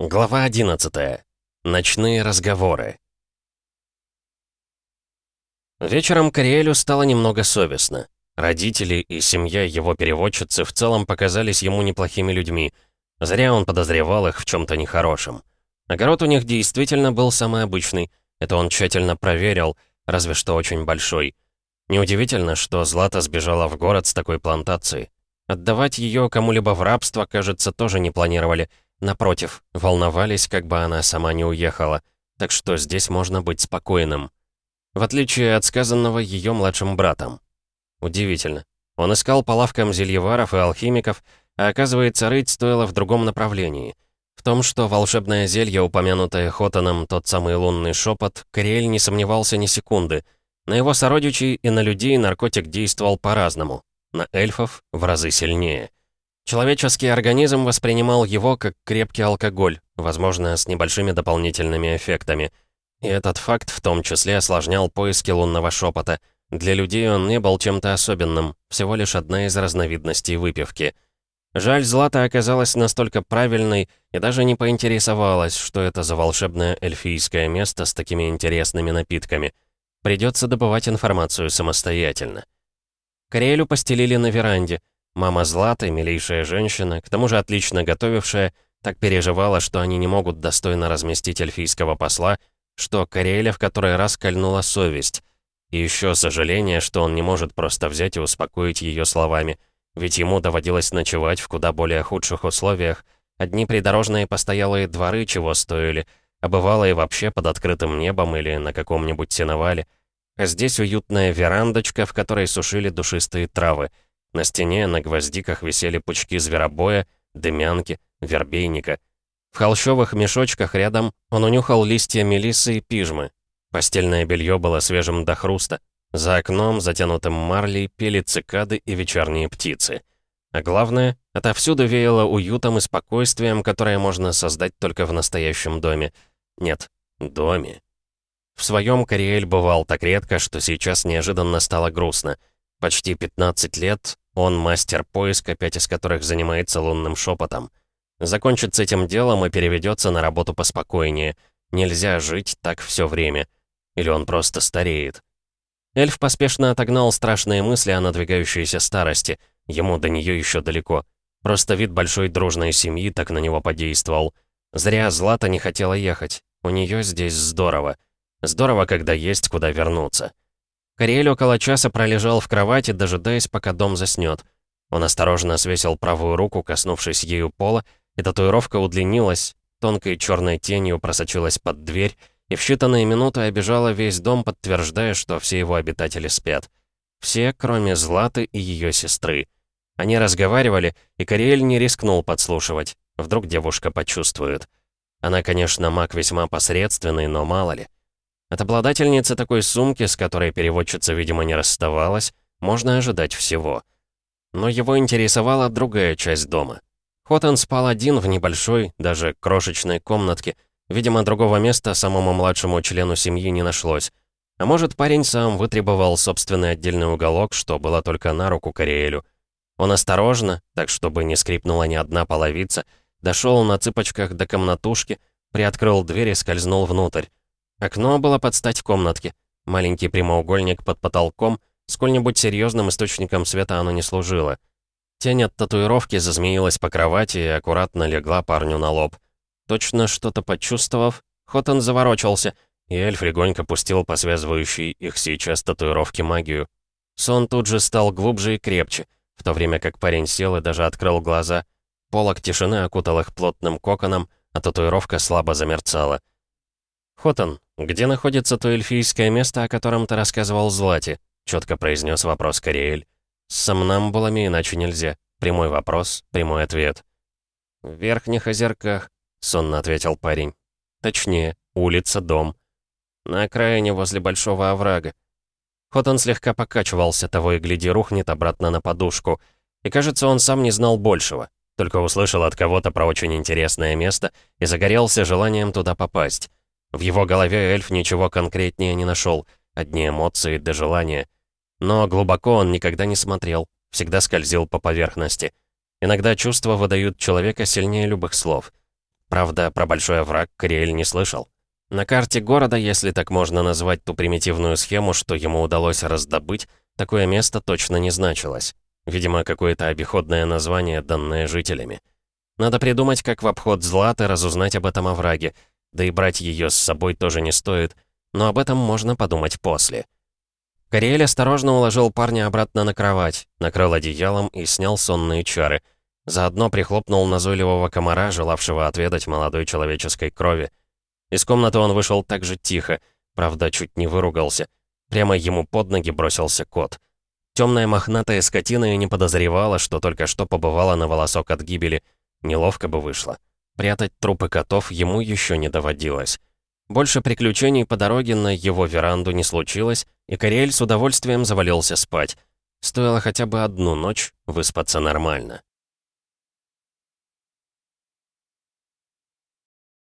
Глава 11. Ночные разговоры. Вечером Кориэлю стало немного совестно. Родители и семья его переводчицы в целом показались ему неплохими людьми. Зря он подозревал их в чем-то нехорошем. Огород у них действительно был самый обычный. Это он тщательно проверил, разве что очень большой. Неудивительно, что Злата сбежала в город с такой плантацией. Отдавать ее кому-либо в рабство, кажется, тоже не планировали — Напротив, волновались, как бы она сама не уехала, так что здесь можно быть спокойным. В отличие от сказанного ее младшим братом. Удивительно. Он искал по лавкам зельеваров и алхимиков, а оказывается, рыть стоило в другом направлении. В том, что волшебное зелье, упомянутое Хотаном, тот самый лунный шепот, Кориэль не сомневался ни секунды. На его сородичей и на людей наркотик действовал по-разному. На эльфов в разы сильнее. Человеческий организм воспринимал его как крепкий алкоголь, возможно, с небольшими дополнительными эффектами. И этот факт в том числе осложнял поиски лунного шепота. Для людей он не был чем-то особенным, всего лишь одна из разновидностей выпивки. Жаль, Злата оказалась настолько правильной и даже не поинтересовалась, что это за волшебное эльфийское место с такими интересными напитками. Придется добывать информацию самостоятельно. Кориэлю постелили на веранде — Мама Златы, милейшая женщина, к тому же отлично готовившая, так переживала, что они не могут достойно разместить эльфийского посла, что Кориэля в который раз кольнула совесть. И еще сожаление, что он не может просто взять и успокоить ее словами, ведь ему доводилось ночевать в куда более худших условиях. Одни придорожные постоялые дворы чего стоили, а бывало и вообще под открытым небом или на каком-нибудь сеновале. А здесь уютная верандочка, в которой сушили душистые травы — на стене на гвоздиках висели пучки зверобоя, дымянки, вербейника. В холщовых мешочках рядом он унюхал листья мелисы и пижмы. Постельное белье было свежим до хруста. За окном, затянутым марлей, пели цикады и вечерние птицы. А главное, отовсюду веяло уютом и спокойствием, которое можно создать только в настоящем доме. Нет, доме. В своем Кориэль бывал так редко, что сейчас неожиданно стало грустно — Почти 15 лет он мастер поиска, пять из которых занимается лунным шепотом. Закончит с этим делом и переведется на работу поспокойнее. Нельзя жить так все время. Или он просто стареет. Эльф поспешно отогнал страшные мысли о надвигающейся старости. Ему до нее еще далеко. Просто вид большой дружной семьи так на него подействовал. Зря Злата не хотела ехать. У нее здесь здорово. Здорово, когда есть куда вернуться. Кориэль около часа пролежал в кровати, дожидаясь, пока дом заснет. Он осторожно свесил правую руку, коснувшись ею пола, и татуировка удлинилась, тонкой черной тенью просочилась под дверь и в считанные минуты обижала весь дом, подтверждая, что все его обитатели спят. Все, кроме Златы и ее сестры. Они разговаривали, и Кориэль не рискнул подслушивать. Вдруг девушка почувствует. Она, конечно, маг весьма посредственный, но мало ли. От обладательницы такой сумки, с которой переводчица, видимо, не расставалась, можно ожидать всего. Но его интересовала другая часть дома. Хотан спал один в небольшой, даже крошечной комнатке. Видимо, другого места самому младшему члену семьи не нашлось. А может, парень сам вытребовал собственный отдельный уголок, что было только на руку Кориэлю. Он осторожно, так чтобы не скрипнула ни одна половица, дошел на цыпочках до комнатушки, приоткрыл дверь и скользнул внутрь. Окно было под стать комнатке. Маленький прямоугольник под потолком, сколь-нибудь серьезным источником света оно не служило. Тень от татуировки зазмеилась по кровати и аккуратно легла парню на лоб. Точно что-то почувствовав, Хоттон заворочался, и эльф легонько пустил по связывающей их сейчас татуировке магию. Сон тут же стал глубже и крепче, в то время как парень сел и даже открыл глаза. Полок тишины окутал их плотным коконом, а татуировка слабо замерцала. «Хотон, где находится то эльфийское место, о котором ты рассказывал Злате?» — четко произнес вопрос Кориэль. «С сомнамбулами иначе нельзя. Прямой вопрос, прямой ответ». «В верхних озерках», — сонно ответил парень. «Точнее, улица, дом. На окраине возле большого оврага. Хотон слегка покачивался, того и гляди рухнет обратно на подушку. И кажется, он сам не знал большего. Только услышал от кого-то про очень интересное место и загорелся желанием туда попасть. В его голове эльф ничего конкретнее не нашел, одни эмоции до желания. Но глубоко он никогда не смотрел, всегда скользил по поверхности. Иногда чувства выдают человека сильнее любых слов. Правда, про большой овраг Кориэль не слышал. На карте города, если так можно назвать ту примитивную схему, что ему удалось раздобыть, такое место точно не значилось. Видимо, какое-то обиходное название, данное жителями. Надо придумать, как в обход Златы разузнать об этом овраге, да и брать ее с собой тоже не стоит, но об этом можно подумать после. Кориэль осторожно уложил парня обратно на кровать, накрыл одеялом и снял сонные чары. Заодно прихлопнул назойливого комара, желавшего отведать молодой человеческой крови. Из комнаты он вышел так же тихо, правда, чуть не выругался. Прямо ему под ноги бросился кот. Темная мохнатая скотина и не подозревала, что только что побывала на волосок от гибели. Неловко бы вышло. Прятать трупы котов ему еще не доводилось. Больше приключений по дороге на его веранду не случилось, и Кориэль с удовольствием завалился спать. Стоило хотя бы одну ночь выспаться нормально.